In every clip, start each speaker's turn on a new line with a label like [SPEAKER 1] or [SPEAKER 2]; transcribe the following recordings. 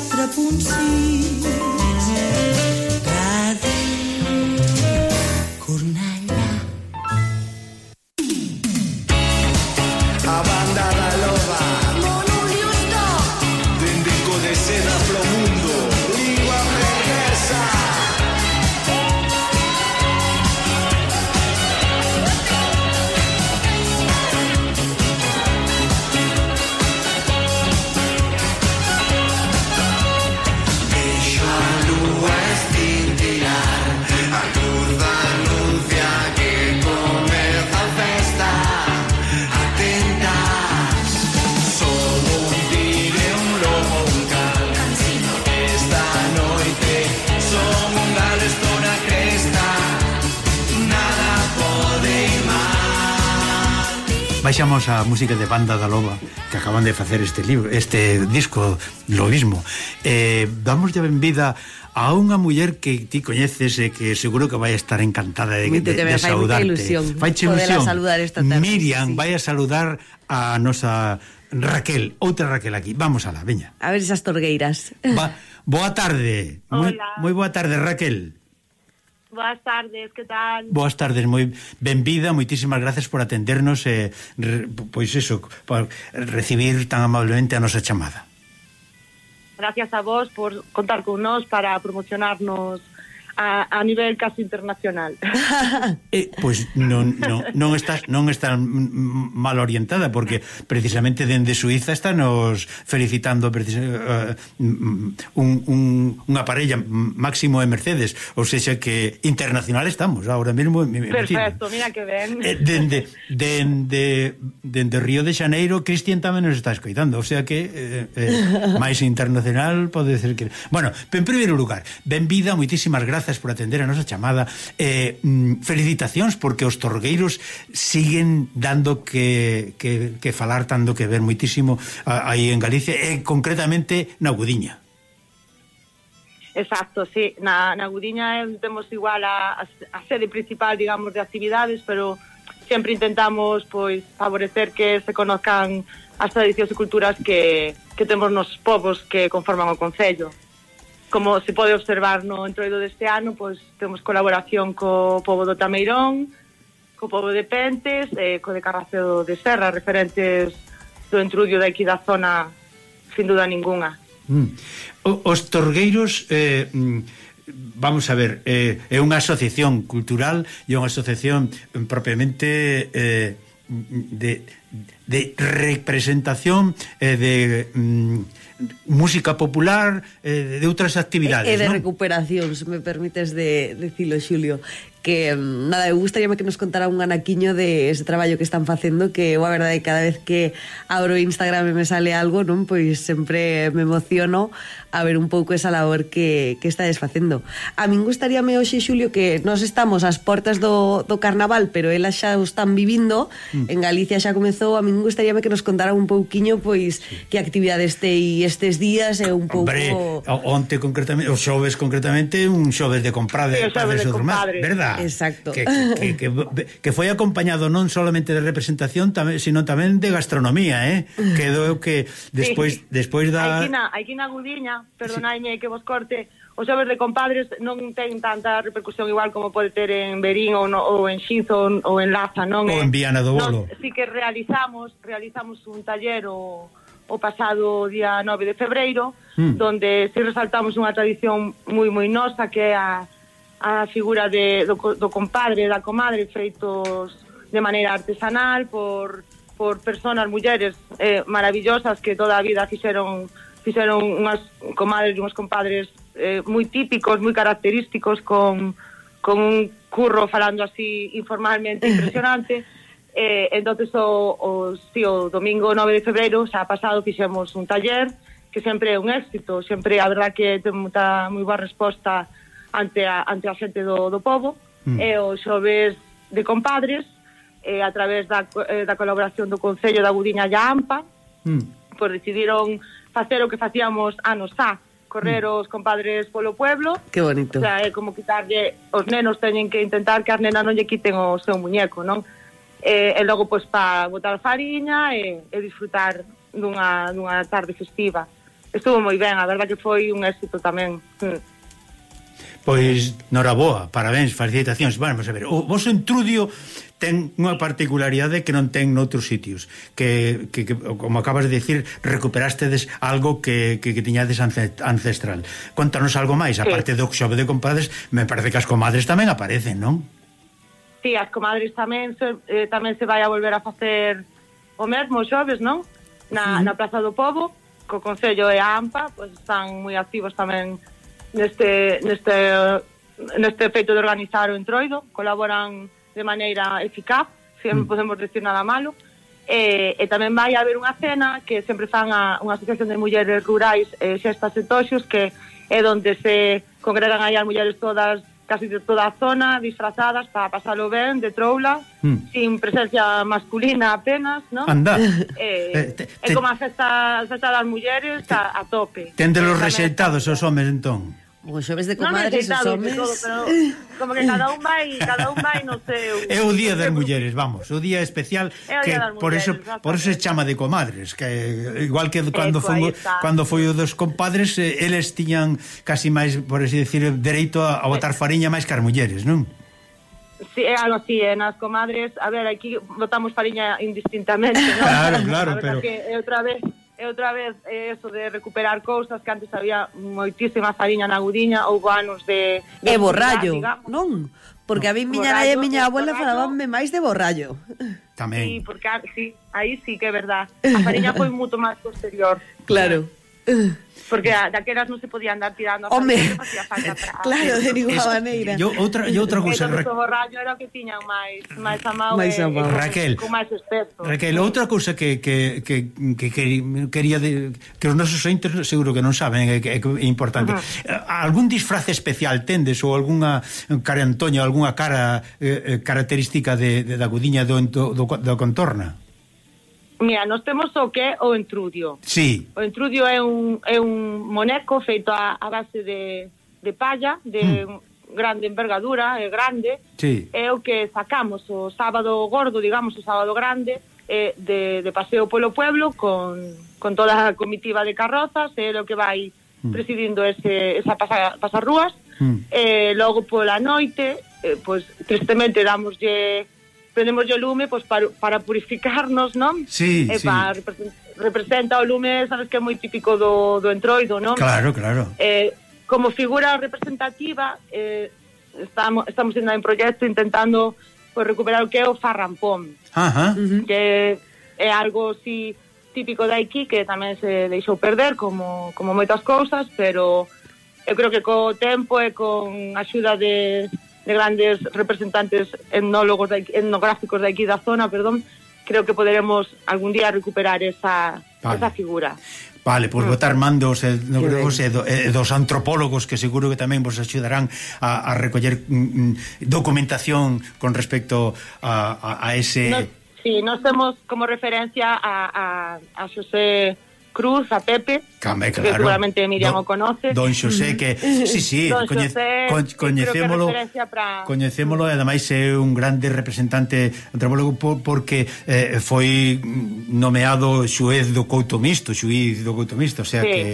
[SPEAKER 1] 4.6
[SPEAKER 2] baixamos a música de banda da Loba que acaban de facer este libro, este disco lobismo. Eh, damos de benvida a unha muller que ti coñeces e que seguro que vai estar encantada de,
[SPEAKER 3] Muito
[SPEAKER 2] de, de saudarte.
[SPEAKER 3] Ilusión.
[SPEAKER 2] Faiche ilusión.
[SPEAKER 3] saludar esta tarde.
[SPEAKER 2] Miriam
[SPEAKER 3] sí.
[SPEAKER 2] vai a saludar a nosa Raquel, outra Raquel aquí. Vamos ala, veña.
[SPEAKER 3] A ver esas torgueiras.
[SPEAKER 2] Va, boa tarde.
[SPEAKER 4] Hola.
[SPEAKER 2] Moi boa tarde, Raquel.
[SPEAKER 4] Boas tardes, que tal?
[SPEAKER 2] Boas tardes, moi benvida, moitísimas gracias por atendernos e eh, pois eso, por recibir tan amablemente a nosa chamada.
[SPEAKER 4] Gracias a vos por contar con nós para promocionarnos a, a nivel casi internacional.
[SPEAKER 2] eh, pois non, non, non estás non estás mal orientada porque precisamente dende Suiza están nos felicitando uh, un, un, unha parella Máximo e Mercedes, ou seja que internacional estamos ahora mesmo.
[SPEAKER 4] Perfecto, mira que ben.
[SPEAKER 2] Eh, dende dende dende Río de Xaneiro Cristian tamén nos está escoitando, o sea que eh, eh, máis internacional pode ser que Bueno, en primeiro lugar, benvida, moitísimas gracias grazas por atender a nosa chamada. Eh, mm, felicitacións porque os torgueiros siguen dando que, que, que falar, tanto que ver moitísimo aí en Galicia, e concretamente na Gudiña.
[SPEAKER 4] Exacto, sí, na, na Gudiña eh, temos igual a, a sede principal, digamos, de actividades, pero sempre intentamos pois favorecer que se conozcan as tradicións e culturas que, que temos nos povos que conforman o Concello como se pode observar no entroido deste ano, pois temos colaboración co povo do Tameirón, co povo de Pentes e co de Carraceo de Serra, referentes do entrudio aquí da zona sin duda ninguna.
[SPEAKER 2] Mm. Os torgueiros eh, mm, vamos a ver, eh, é unha asociación cultural e unha asociación propiamente eh, de de representación eh, de mm, música popular eh, de outras actividades.
[SPEAKER 3] E, de
[SPEAKER 2] non?
[SPEAKER 3] recuperación, se me permites de decirlo, Xulio, que mm, nada, eu gustaríame que nos contara un anaquiño de ese traballo que están facendo, que a verdade cada vez que abro Instagram e me sale algo, non, pois sempre me emociono a ver un pouco esa labor que, que estades facendo. A min gustaríame hoxe, Xulio, que nos estamos ás portas do, do carnaval, pero elas xa o están vivindo, mm. en Galicia xa comezou isto a min gustaríame que nos contara un pouquiño pois que actividades tei estes días e un pouco
[SPEAKER 2] Hombre, onte concretamente, o xoves concretamente, un xoves de comprade,
[SPEAKER 4] sí, xoves de compadre,
[SPEAKER 2] verdad?
[SPEAKER 3] Exacto.
[SPEAKER 2] Que, que, que, que foi acompañado non solamente de representación, tamén, sino tamén de gastronomía, eh? Quedou que despois
[SPEAKER 4] sí.
[SPEAKER 2] despois da
[SPEAKER 4] Aiquina, Aiquina Gudiña, perdonaime sí. que vos corte, os xoves de compadres non ten tanta repercusión igual como pode ter en Berín ou, no, ou en Xinzo ou en Laza, non?
[SPEAKER 2] Ou en Viana do Bolo.
[SPEAKER 4] Nos, sí que realizamos realizamos un taller o, o pasado día 9 de febreiro,
[SPEAKER 2] mm.
[SPEAKER 4] donde si resaltamos unha tradición moi moi nosa que é a, a figura de, do, do compadre e da comadre feitos de maneira artesanal por por personas, mulleres eh, maravillosas que toda a vida fixeron fixeron unhas comadres e unhas compadres eh, moi típicos, moi característicos con, con un curro falando así informalmente impresionante. eh, entonces o, o, sí, o domingo 9 de febreiro, xa pasado, fixemos un taller que sempre é un éxito, sempre a verdad que ten moi boa resposta ante a, ante a xente do, do povo,
[SPEAKER 2] mm.
[SPEAKER 4] e os xoves de compadres, eh, a través da, eh, da colaboración do Concello da Gudiña e a AMPA,
[SPEAKER 2] mm.
[SPEAKER 4] pois decidiron facer o que facíamos anos xa, correr os compadres polo pueblo.
[SPEAKER 3] Que bonito.
[SPEAKER 4] O sea, é como quitarlle, os nenos teñen que intentar que as nenas non lle quiten o seu muñeco, non? E, e logo, pois, para botar fariña e, e disfrutar dunha, dunha tarde festiva. Estuvo moi ben, a verdad que foi un éxito tamén. Mm.
[SPEAKER 2] Pois, noraboa, parabéns, felicitacións. Vamos a ver, o vosso entrudio ten unha particularidade que non ten noutros sitios, que, que, que como acabas de dicir, recuperastedes algo que, que, que tiñades ancestral. Contanos algo máis, sí. aparte do xove de compadres, me parece que as comadres tamén aparecen, non?
[SPEAKER 4] Sí, as comadres tamén, eh, tamén se vai a volver a facer o mesmo xoves, non? Na, sí. na Plaza do Povo, co Concello e a AMPA, pois están moi activos tamén neste, neste, neste feito de organizar o entroido, colaboran de maneira eficaz, se non mm. podemos decir nada malo, e, e tamén vai haber unha cena que sempre fan a, unha asociación de mulleres rurais e xestas e toxos que é onde se congregan aí as mulleres todas casi de toda a zona, disfrazadas para pasalo ben, de troula, mm. sin presencia masculina apenas, ¿no?
[SPEAKER 2] Anda.
[SPEAKER 4] Eh, eh, te, é como a festa, a festa das mulleres a, a tope.
[SPEAKER 2] Tende los rexeitados os homes entón.
[SPEAKER 3] O xoves de comadres
[SPEAKER 4] non
[SPEAKER 3] os homes...
[SPEAKER 4] Todo, pero como que cada un vai, cada un vai no seu...
[SPEAKER 2] É o día das mulleres, vamos, o día especial
[SPEAKER 4] é o
[SPEAKER 2] que
[SPEAKER 4] día
[SPEAKER 2] por
[SPEAKER 4] mulleres,
[SPEAKER 2] eso por eso se chama de comadres, que igual que cando Eco, foi cando foi o dos compadres, eh, eles tiñan casi máis, por así decir, dereito a, a botar fariña máis que as mulleres, non?
[SPEAKER 4] Sí, é algo así, eh, nas comadres, a ver, aquí botamos fariña indistintamente, non?
[SPEAKER 2] Claro, claro, pero...
[SPEAKER 4] Que, eh, outra vez e outra vez é eso de recuperar cousas que antes había moitísima fariña na gudiña, ou anos de... de
[SPEAKER 3] e borrallo, digamos. non? Porque no. a mí miña nai e miña abuela falabanme máis de borrallo.
[SPEAKER 2] Tamén.
[SPEAKER 4] Sí, porque sí, aí sí que é verdad. A fariña foi moito máis posterior.
[SPEAKER 3] Claro.
[SPEAKER 4] Porque a, daquelas non se podía andar tirando a
[SPEAKER 3] Home,
[SPEAKER 4] facía falta para...
[SPEAKER 3] claro, de ninguna maneira.
[SPEAKER 2] Yo outra, yo outra cousa.
[SPEAKER 4] Entón, o borrallo era o que tiñan máis, máis amado
[SPEAKER 3] máis amado.
[SPEAKER 4] E,
[SPEAKER 2] Raquel,
[SPEAKER 4] con máis.
[SPEAKER 2] Raquel, outra cousa que, que, que, que, que quería de, que os nosos entes seguro que non saben, é, é, é importante. Uh eh, -huh. Algún disfraz especial tendes ou algunha cara Antonio, algunha cara eh, eh, característica de, de, da gudiña do, do, do, do contorna?
[SPEAKER 4] Mira, nós temos o que é o entrudio.
[SPEAKER 2] Sí.
[SPEAKER 4] O entrudio é un, é un moneco feito a, a base de, de palla, de mm. grande envergadura, é grande.
[SPEAKER 2] Sí.
[SPEAKER 4] É o que sacamos o sábado gordo, digamos, o sábado grande, eh, de, de paseo polo pueblo con, con toda a comitiva de carrozas, é o que vai mm. presidindo ese, esa pasa, pasarrúas. Mm. Eh, logo pola noite, eh, pois, tristemente, damoslle prendemos o lume pois, para, para purificarnos, non?
[SPEAKER 2] Sí,
[SPEAKER 4] e
[SPEAKER 2] sí.
[SPEAKER 4] Para, representa o lume, sabes que é moi típico do, do entroido, non?
[SPEAKER 2] Claro, claro.
[SPEAKER 4] Eh, como figura representativa, eh, estamos, estamos indo en proxecto intentando pues, recuperar o que é o farrampón.
[SPEAKER 2] Ajá.
[SPEAKER 4] Que é algo así típico de aquí que tamén se deixou perder como, como moitas cousas, pero eu creo que co tempo e con axuda de de grandes representantes etnólogos de, etnográficos de aquí da zona, perdón, creo que poderemos algún día recuperar esa, vale. esa figura.
[SPEAKER 2] Vale, pois botar mm. man dos os, e, do, e dos antropólogos que seguro que tamén vos axudarán a, a recoller mm, mm documentación con respecto a, a, a ese...
[SPEAKER 4] Nos, sí, nós temos como referencia a, a, a Xosé Cruz, a Pepe,
[SPEAKER 2] Came, claro.
[SPEAKER 4] que seguramente Miriam
[SPEAKER 2] don,
[SPEAKER 4] o conoce.
[SPEAKER 2] Don Xosé, que... Sí, sí,
[SPEAKER 4] don
[SPEAKER 2] coñe,
[SPEAKER 4] Xosé,
[SPEAKER 2] coñecémolo,
[SPEAKER 4] pra...
[SPEAKER 2] coñecémolo e ademais é un grande representante antropólogo por, porque eh, foi nomeado xuez do Couto Misto, xuiz do Couto Misto, o sea sí. que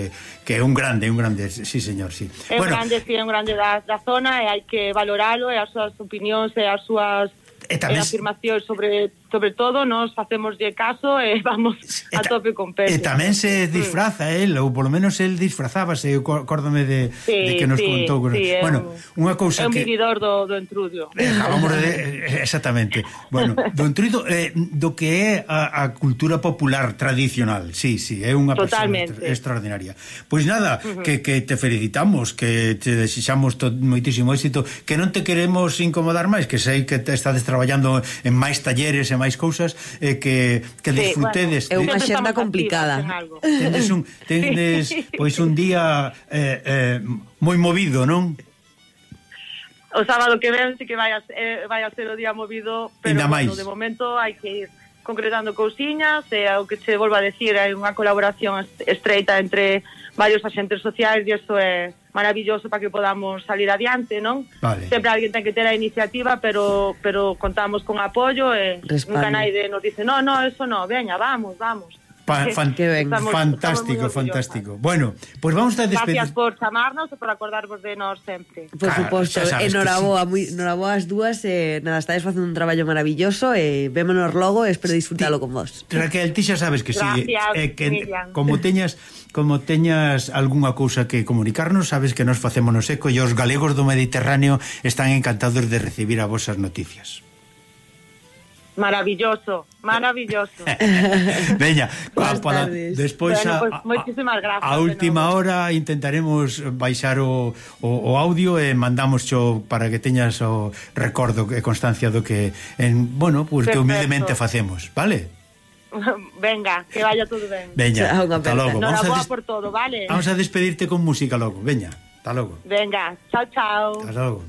[SPEAKER 2] que é un grande, un grande, sí señor, sí.
[SPEAKER 4] É bueno, un grande, sí, é un grande da, da zona e hai que valoralo e as súas opinións e as súas e tamén, afirmacións sobre sobre todo nos facemos de caso e vamos a tope con Pepe.
[SPEAKER 2] E tamén se mm. disfraza el, ou polo menos el disfrazábase, acórdame de,
[SPEAKER 4] sí,
[SPEAKER 2] de que nos
[SPEAKER 4] sí,
[SPEAKER 2] contou.
[SPEAKER 4] Sí,
[SPEAKER 2] bueno, unha cousa
[SPEAKER 4] que... É un vividor do, do entrudio.
[SPEAKER 2] Eh, vamos de... Eh, eh, exactamente. Bueno, do entrudio, eh, do que é a, a cultura popular tradicional, sí, sí, é unha
[SPEAKER 4] Totalmente.
[SPEAKER 2] persona extraordinaria. Pois nada, uh -huh. que, que te felicitamos, que te desexamos to, moitísimo éxito, que non te queremos incomodar máis, que sei que te estades traballando en máis talleres, en máis cousas eh, que, que
[SPEAKER 4] sí,
[SPEAKER 2] disfrutedes.
[SPEAKER 3] Bueno, é unha xenda complicada.
[SPEAKER 2] Tendes un, tendes, pois un día eh, eh, moi movido, non?
[SPEAKER 4] O sábado que ven sí que vai a, eh, vai a ser o día movido, pero bueno, de momento hai que ir concretando cousiñas e ao que che volva a decir hai unha colaboración estreita entre varios agentes sociais e iso é maravilloso para que podamos salir adiante, non?
[SPEAKER 2] Vale.
[SPEAKER 4] Sempre alguén ten que ter a iniciativa, pero pero contamos con apoio e
[SPEAKER 3] Respalde.
[SPEAKER 4] nunca naide nos dice, "No, no, eso no, veña, vamos, vamos."
[SPEAKER 5] Pa fan
[SPEAKER 3] que ben.
[SPEAKER 4] Estamos,
[SPEAKER 5] fantástico,
[SPEAKER 4] estamos
[SPEAKER 5] fantástico. Bueno, pois pues vamos a despedir.
[SPEAKER 4] Gracias por chamarnos e por acordarvos de nós sempre.
[SPEAKER 3] Por
[SPEAKER 5] claro,
[SPEAKER 3] suposto, enhoraboa, moi enhoraboa as dúas, eh, nada, estáis facendo un traballo maravilloso e eh, vémonos logo, espero disfrutalo con vos.
[SPEAKER 5] Raquel, ti xa sabes que si
[SPEAKER 4] sí,
[SPEAKER 5] eh, que
[SPEAKER 4] Miriam.
[SPEAKER 5] como teñas como teñas algunha cousa que comunicarnos, sabes que nos facémonos eco e os galegos do Mediterráneo están encantados de recibir a vosas noticias.
[SPEAKER 4] Maravilloso, maravilloso.
[SPEAKER 5] Veña, para despois
[SPEAKER 4] bueno, pues,
[SPEAKER 5] a,
[SPEAKER 4] gracias,
[SPEAKER 5] a última
[SPEAKER 4] no.
[SPEAKER 5] hora intentaremos baixar o, o, o audio e mandamos cho para que teñas o recordo e constancia do que en, bueno, pues,
[SPEAKER 4] Perfecto.
[SPEAKER 5] que humildemente facemos, vale?
[SPEAKER 4] Venga, que vaya todo ben.
[SPEAKER 5] Veña, hasta logo. Vamos, a
[SPEAKER 4] por todo, vale?
[SPEAKER 5] vamos a despedirte con música logo, veña, hasta logo.
[SPEAKER 4] Venga, chao, chao.
[SPEAKER 5] Hasta logo.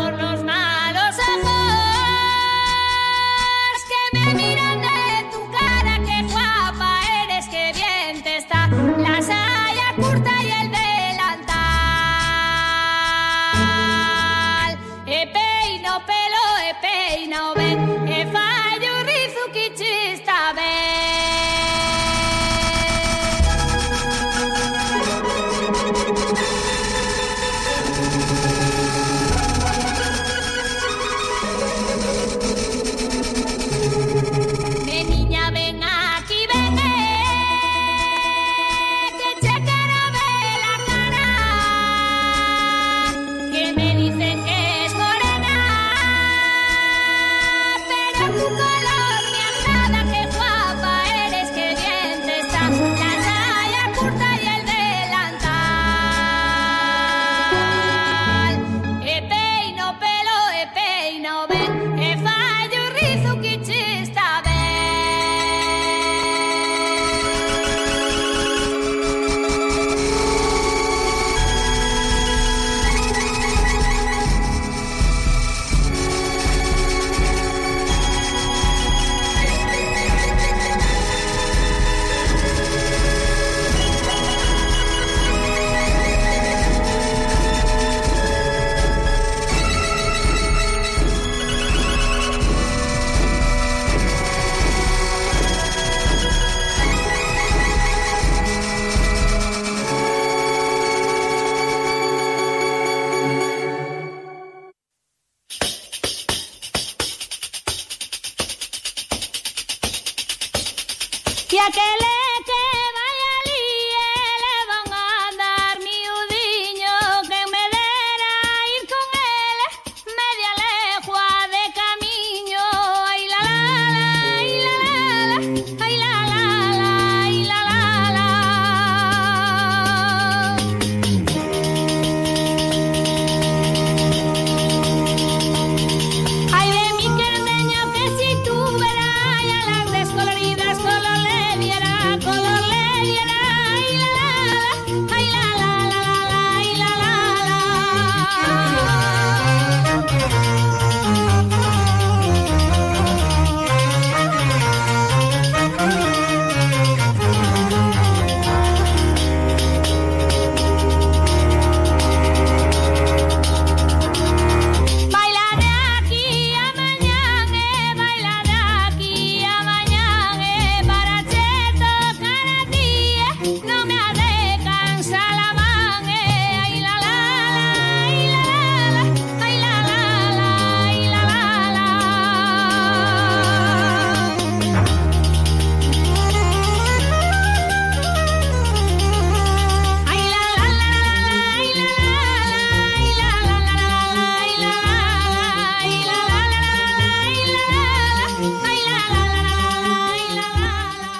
[SPEAKER 6] আমার